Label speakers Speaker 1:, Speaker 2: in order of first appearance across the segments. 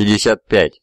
Speaker 1: 55.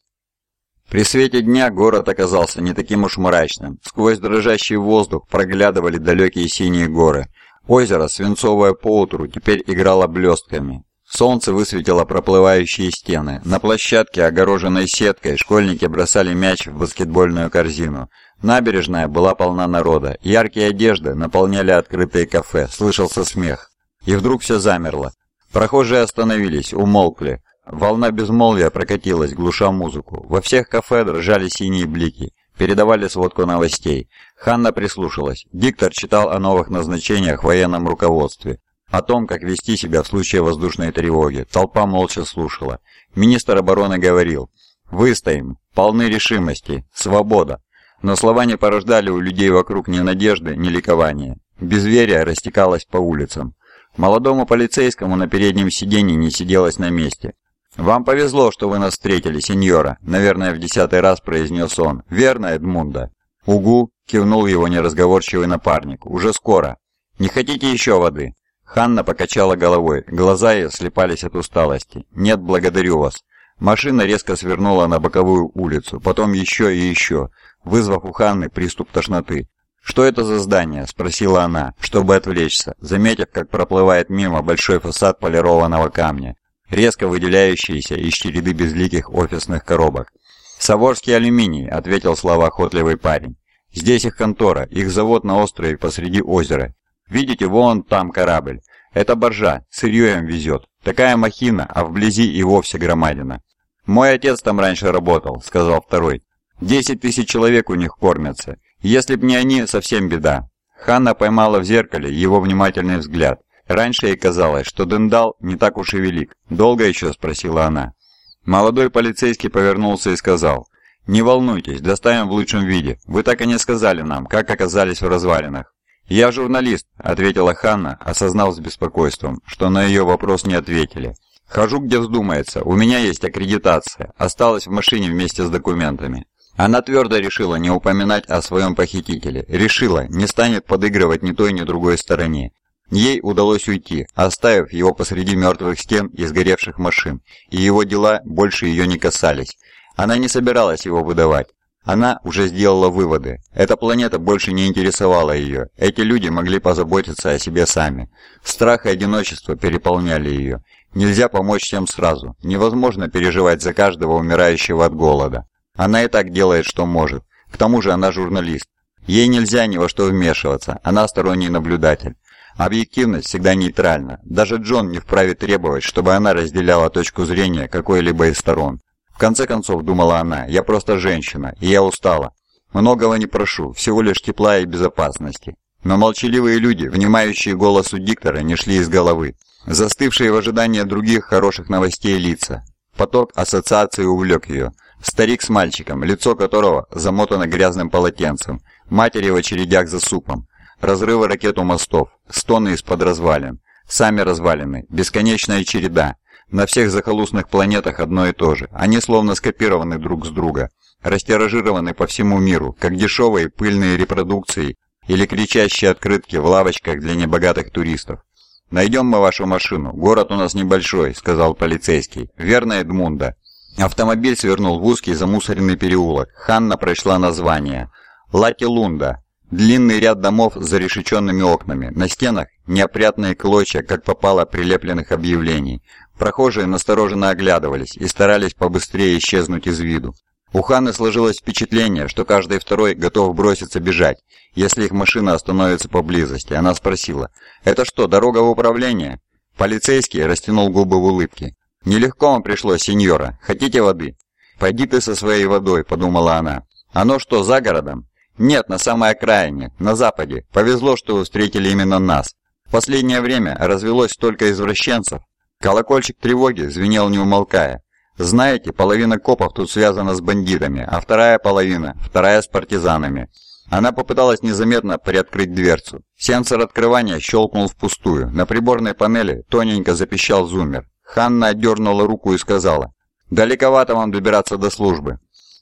Speaker 1: При свете дня город оказался не таким уж мрачным. Сквозь дрожащий воздух проглядывали далекие синие горы. Озеро, свинцовое поутру, теперь играло блестками. Солнце высветило проплывающие стены. На площадке, огороженной сеткой, школьники бросали мяч в баскетбольную корзину. Набережная была полна народа. Яркие одежды наполняли открытые кафе. Слышался смех. И вдруг все замерло. Прохожие остановились, умолкли. Волна безмолвия прокатилась, глуша музыку. Во всех кафе дрожали синие блики. Передавали сводку новостей. Ханна прислушалась. Диктор читал о новых назначениях в военном руководстве. О том, как вести себя в случае воздушной тревоги. Толпа молча слушала. Министр обороны говорил. «Выстоим. Полны решимости. Свобода». Но слова не порождали у людей вокруг ни надежды, ни ликования. Безверие растекалось по улицам. Молодому полицейскому на переднем сиденье не сиделось на месте. «Вам повезло, что вы нас встретили, сеньора», — наверное, в десятый раз произнес он. «Верно, Эдмунда?» «Угу», — кивнул его неразговорчивый напарник. «Уже скоро. Не хотите еще воды?» Ханна покачала головой. Глаза ее слепались от усталости. «Нет, благодарю вас». Машина резко свернула на боковую улицу, потом еще и еще, вызвав у Ханны приступ тошноты. «Что это за здание?» – спросила она, чтобы отвлечься, заметив, как проплывает мимо большой фасад полированного камня резко выделяющиеся из череды безликих офисных коробок. «Саворский алюминий», — ответил словоохотливый парень. «Здесь их контора, их завод на острове посреди озера. Видите, вон там корабль. Это боржа, сырье им везет. Такая махина, а вблизи и вовсе громадина». «Мой отец там раньше работал», — сказал второй. «Десять тысяч человек у них кормятся. Если б не они, совсем беда». Ханна поймала в зеркале его внимательный взгляд. Раньше ей казалось, что Дендал не так уж и велик. «Долго еще?» – спросила она. Молодой полицейский повернулся и сказал, «Не волнуйтесь, доставим в лучшем виде. Вы так и не сказали нам, как оказались в развалинах». «Я журналист», – ответила Ханна, осознав с беспокойством, что на ее вопрос не ответили. «Хожу, где вздумается. У меня есть аккредитация. Осталась в машине вместе с документами». Она твердо решила не упоминать о своем похитителе. Решила, не станет подыгрывать ни той, ни другой стороне. Ей удалось уйти, оставив его посреди мертвых стен и сгоревших машин, и его дела больше ее не касались. Она не собиралась его выдавать. Она уже сделала выводы. Эта планета больше не интересовала ее. Эти люди могли позаботиться о себе сами. Страх и одиночество переполняли ее. Нельзя помочь всем сразу. Невозможно переживать за каждого умирающего от голода. Она и так делает, что может. К тому же она журналист. Ей нельзя ни во что вмешиваться. Она сторонний наблюдатель. Объективность всегда нейтральна. Даже Джон не вправе требовать, чтобы она разделяла точку зрения какой-либо из сторон. В конце концов, думала она, я просто женщина, и я устала. Многого не прошу, всего лишь тепла и безопасности. Но молчаливые люди, внимающие голосу диктора, не шли из головы. Застывшие в ожидании других хороших новостей лица. Поток ассоциации увлек ее. Старик с мальчиком, лицо которого замотано грязным полотенцем. Матери в очередях за супом разрывы ракет у мостов, стоны из-под развалин, сами развалины, бесконечная череда. На всех захолустных планетах одно и то же. Они словно скопированы друг с друга, растиражированы по всему миру, как дешевые пыльные репродукции или кричащие открытки в лавочках для небогатых туристов. «Найдем мы вашу машину. Город у нас небольшой», — сказал полицейский. «Верно, Эдмунда». Автомобиль свернул в узкий замусоренный переулок. Ханна прочла название. «Лати Лунда. Длинный ряд домов с зарешеченными окнами. На стенах неопрятные клочья, как попало, прилепленных объявлений. Прохожие настороженно оглядывались и старались побыстрее исчезнуть из виду. У Ханы сложилось впечатление, что каждый второй готов броситься бежать, если их машина остановится поблизости. Она спросила, «Это что, дорога в управление?» Полицейский растянул губы в улыбке. «Нелегко вам пришлось, сеньора. Хотите воды?» «Пойди ты со своей водой», — подумала она. «Оно что, за городом?» «Нет, на самой окраине, на западе. Повезло, что вы встретили именно нас. В последнее время развелось столько извращенцев». Колокольчик тревоги звенел не умолкая. «Знаете, половина копов тут связана с бандитами, а вторая половина, вторая с партизанами». Она попыталась незаметно приоткрыть дверцу. Сенсор открывания щелкнул впустую. На приборной панели тоненько запищал зуммер. Ханна отдернула руку и сказала, «Далековато вам добираться до службы».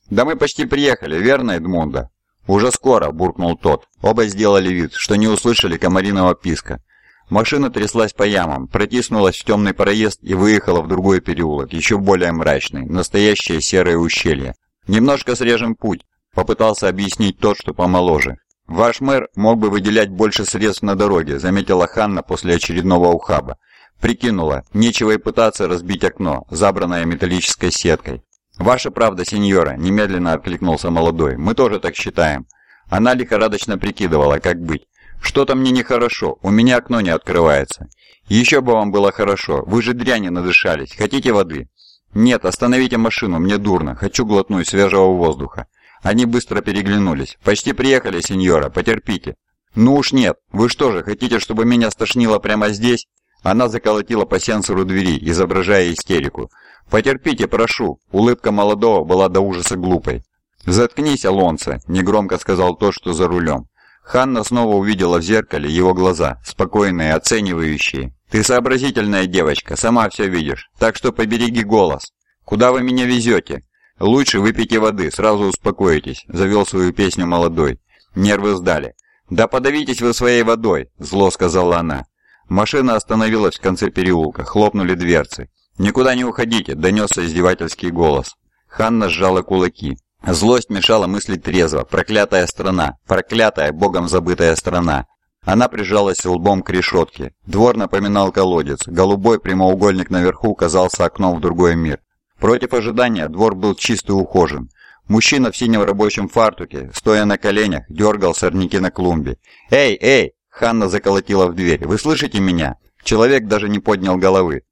Speaker 1: «Да мы почти приехали, верно, Эдмунда?» «Уже скоро», — буркнул тот. Оба сделали вид, что не услышали комариного писка. Машина тряслась по ямам, протиснулась в темный проезд и выехала в другой переулок, еще более мрачный, настоящее серое ущелье. «Немножко срежем путь», — попытался объяснить тот, что помоложе. «Ваш мэр мог бы выделять больше средств на дороге», — заметила Ханна после очередного ухаба. Прикинула, нечего и пытаться разбить окно, забранное металлической сеткой. «Ваша правда, сеньора», — немедленно откликнулся молодой. «Мы тоже так считаем». Она лихорадочно прикидывала, как быть. «Что-то мне нехорошо, у меня окно не открывается». «Еще бы вам было хорошо, вы же дряни надышались. Хотите воды?» «Нет, остановите машину, мне дурно, хочу глотнуть свежего воздуха». Они быстро переглянулись. «Почти приехали, сеньора, потерпите». «Ну уж нет, вы что же, хотите, чтобы меня стошнило прямо здесь?» Она заколотила по сенсору двери, изображая истерику. «Потерпите, прошу!» Улыбка молодого была до ужаса глупой. «Заткнись, Алонсо!» – негромко сказал тот, что за рулем. Ханна снова увидела в зеркале его глаза, спокойные, оценивающие. «Ты сообразительная девочка, сама все видишь, так что побереги голос. Куда вы меня везете?» «Лучше выпейте воды, сразу успокоитесь», – завел свою песню молодой. Нервы сдали. «Да подавитесь вы своей водой», – зло сказала она. Машина остановилась в конце переулка, хлопнули дверцы. «Никуда не уходите!» – донесся издевательский голос. Ханна сжала кулаки. Злость мешала мыслить трезво. Проклятая страна! Проклятая, богом забытая страна! Она прижалась лбом к решетке. Двор напоминал колодец. Голубой прямоугольник наверху казался окном в другой мир. Против ожидания двор был чист и ухожен. Мужчина в синем рабочем фартуке, стоя на коленях, дергал сорняки на клумбе. «Эй, эй!» Ханна заколотила в дверь. «Вы слышите меня?» Человек даже не поднял головы.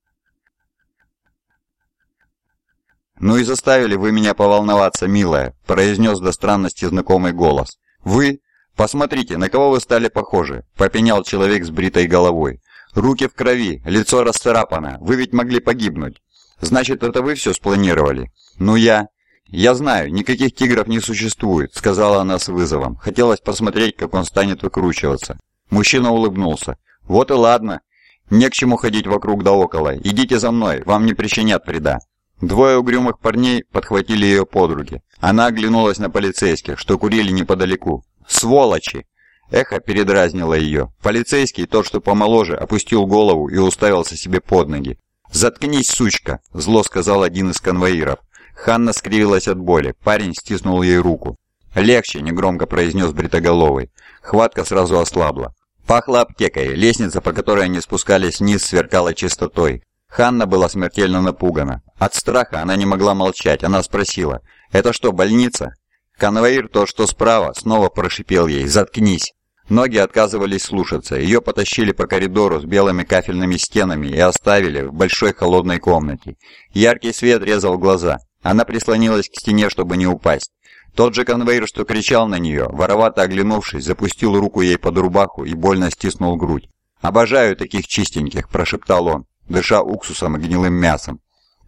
Speaker 1: «Ну и заставили вы меня поволноваться, милая», – произнес до странности знакомый голос. «Вы? Посмотрите, на кого вы стали похожи», – попенял человек с бритой головой. «Руки в крови, лицо расцарапано, вы ведь могли погибнуть». «Значит, это вы все спланировали?» «Ну я...» «Я знаю, никаких тигров не существует», — сказала она с вызовом. Хотелось посмотреть, как он станет выкручиваться. Мужчина улыбнулся. «Вот и ладно. Не к чему ходить вокруг да около. Идите за мной, вам не причинят вреда». Двое угрюмых парней подхватили ее под руки. Она оглянулась на полицейских, что курили неподалеку. «Сволочи!» Эхо передразнило ее. Полицейский, тот, что помоложе, опустил голову и уставился себе под ноги. «Заткнись, сучка!» – зло сказал один из конвоиров. Ханна скривилась от боли. Парень стиснул ей руку. «Легче», — негромко произнес Бритоголовый. Хватка сразу ослабла. Пахло аптекой, лестница, по которой они спускались вниз, сверкала чистотой. Ханна была смертельно напугана. От страха она не могла молчать, она спросила, «Это что, больница?» Конвоир, то, что справа, снова прошипел ей, «Заткнись!» Ноги отказывались слушаться, ее потащили по коридору с белыми кафельными стенами и оставили в большой холодной комнате. Яркий свет резал глаза. Она прислонилась к стене, чтобы не упасть. Тот же конвейер, что кричал на нее, воровато оглянувшись, запустил руку ей под рубаху и больно стиснул грудь. «Обожаю таких чистеньких», – прошептал он, дыша уксусом и гнилым мясом.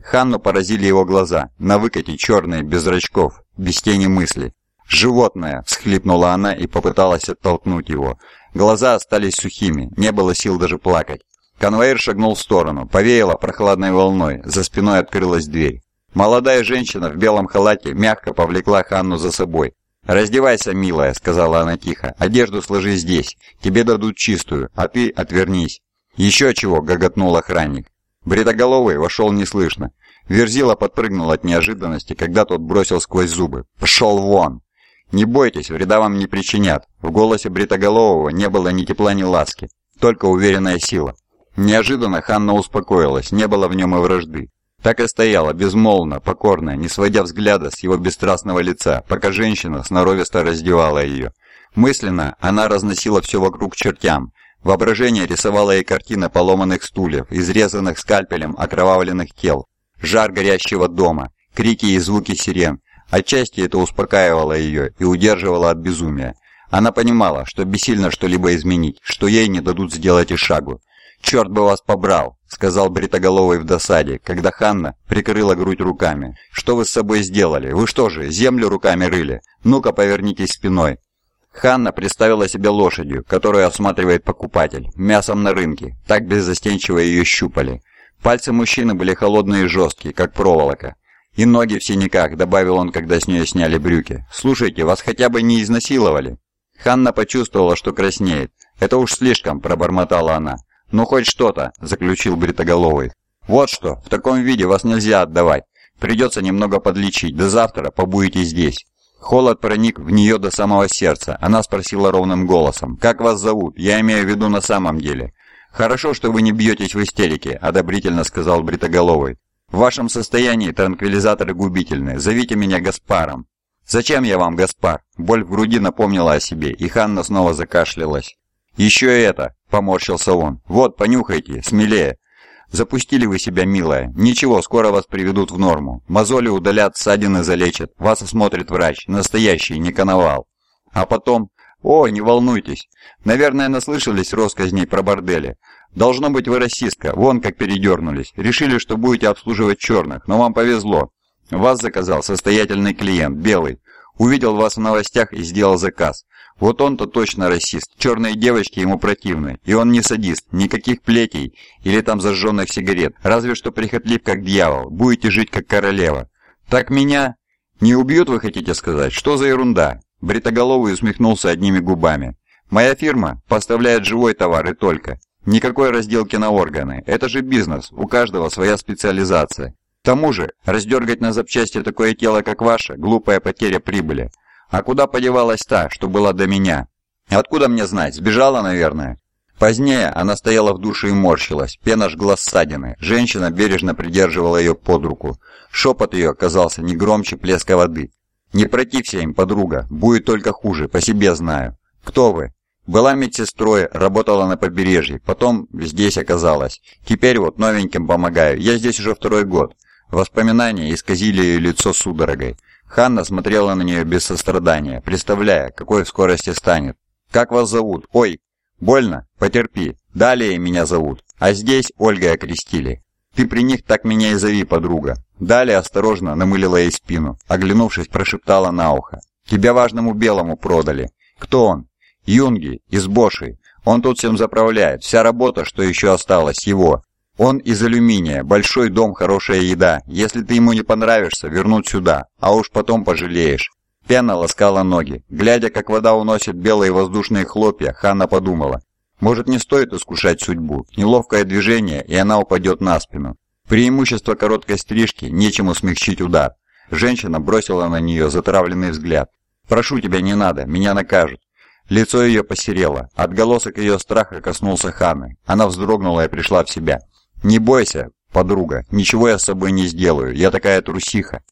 Speaker 1: Ханну поразили его глаза, на выкате черные, без зрачков, без тени мысли. «Животное!» – всхлипнула она и попыталась оттолкнуть его. Глаза остались сухими, не было сил даже плакать. Конвоир шагнул в сторону, повеяло прохладной волной, за спиной открылась дверь. Молодая женщина в белом халате мягко повлекла Ханну за собой. «Раздевайся, милая», — сказала она тихо. «Одежду сложи здесь. Тебе дадут чистую, а ты отвернись». «Еще чего», — гоготнул охранник. Бредоголовый вошел неслышно. Верзила подпрыгнул от неожиданности, когда тот бросил сквозь зубы. «Пошел вон!» «Не бойтесь, вреда вам не причинят». В голосе Бритоголового не было ни тепла, ни ласки, только уверенная сила. Неожиданно Ханна успокоилась, не было в нем и вражды. Так и стояла, безмолвно, покорно, не сводя взгляда с его бесстрастного лица, пока женщина сноровисто раздевала ее. Мысленно она разносила все вокруг чертям. Воображение рисовало ей картины поломанных стульев, изрезанных скальпелем окровавленных тел, жар горящего дома, крики и звуки сирен. Отчасти это успокаивало ее и удерживало от безумия. Она понимала, что бессильно что-либо изменить, что ей не дадут сделать и шагу. «Черт бы вас побрал!» — сказал Бритоголовый в досаде, когда Ханна прикрыла грудь руками. «Что вы с собой сделали? Вы что же, землю руками рыли? Ну-ка, повернитесь спиной!» Ханна представила себе лошадью, которую осматривает покупатель, мясом на рынке. Так беззастенчиво ее щупали. Пальцы мужчины были холодные и жесткие, как проволока. «И ноги в синяках», — добавил он, когда с нее сняли брюки. «Слушайте, вас хотя бы не изнасиловали?» Ханна почувствовала, что краснеет. «Это уж слишком», — пробормотала она. «Ну хоть что-то», — заключил Бритоголовый. «Вот что, в таком виде вас нельзя отдавать. Придется немного подлечить, до завтра побудете здесь». Холод проник в нее до самого сердца. Она спросила ровным голосом. «Как вас зовут? Я имею в виду на самом деле». «Хорошо, что вы не бьетесь в истерике», — одобрительно сказал Бритоголовый. «В вашем состоянии транквилизаторы губительны. Зовите меня Гаспаром». «Зачем я вам, Гаспар?» Боль в груди напомнила о себе, и Ханна снова закашлялась. «Еще это!» — поморщился он. «Вот, понюхайте, смелее!» «Запустили вы себя, милая. Ничего, скоро вас приведут в норму. Мозоли удалят, ссадины залечат. Вас осмотрит врач. Настоящий, не коновал. А потом... О, не волнуйтесь. Наверное, наслышались россказней про бордели. Должно быть вы расистка. Вон как передернулись. Решили, что будете обслуживать черных, но вам повезло. Вас заказал состоятельный клиент, белый. Увидел вас в новостях и сделал заказ. Вот он-то точно расист. Черные девочки ему противны. И он не садист. Никаких плетей или там зажженных сигарет. Разве что прихотлив как дьявол. Будете жить как королева. Так меня... Не убьют, вы хотите сказать? Что за ерунда? Бритоголовый усмехнулся одними губами. Моя фирма поставляет живой товар и только. Никакой разделки на органы. Это же бизнес. У каждого своя специализация. Тому же, раздергать на запчасти такое тело, как ваше, глупая потеря прибыли. А куда подевалась та, что была до меня? Откуда мне знать? Сбежала, наверное. Позднее она стояла в душе и морщилась, пена жгла ссадины. Женщина бережно придерживала ее под руку. Шепот ее казался не громче плеска воды. «Не протився им, подруга, будет только хуже, по себе знаю. Кто вы?» Была медсестрой, работала на побережье, потом здесь оказалась. Теперь вот новеньким помогаю, я здесь уже второй год. Воспоминания исказили ее лицо судорогой. Ханна смотрела на нее без сострадания, представляя, какой в скорости станет. «Как вас зовут? Ой, больно? Потерпи. Далее меня зовут. А здесь Ольга окрестили. Ты при них так меня и зови, подруга». Далее осторожно намылила ей спину, оглянувшись, прошептала на ухо. «Тебя важному белому продали. Кто он?» «Юнги, из Боши. Он тут всем заправляет. Вся работа, что еще осталась, его. Он из алюминия, большой дом, хорошая еда. Если ты ему не понравишься, вернуть сюда, а уж потом пожалеешь. Пена ласкала ноги. Глядя, как вода уносит белые воздушные хлопья, Ханна подумала. Может, не стоит искушать судьбу. Неловкое движение, и она упадет на спину. Преимущество короткой стрижки, нечему смягчить удар. Женщина бросила на нее затравленный взгляд. «Прошу тебя, не надо, меня накажут». Лицо ее посерело. Отголосок ее страха коснулся Ханны. Она вздрогнула и пришла в себя. «Не бойся, подруга, ничего я с собой не сделаю, я такая трусиха».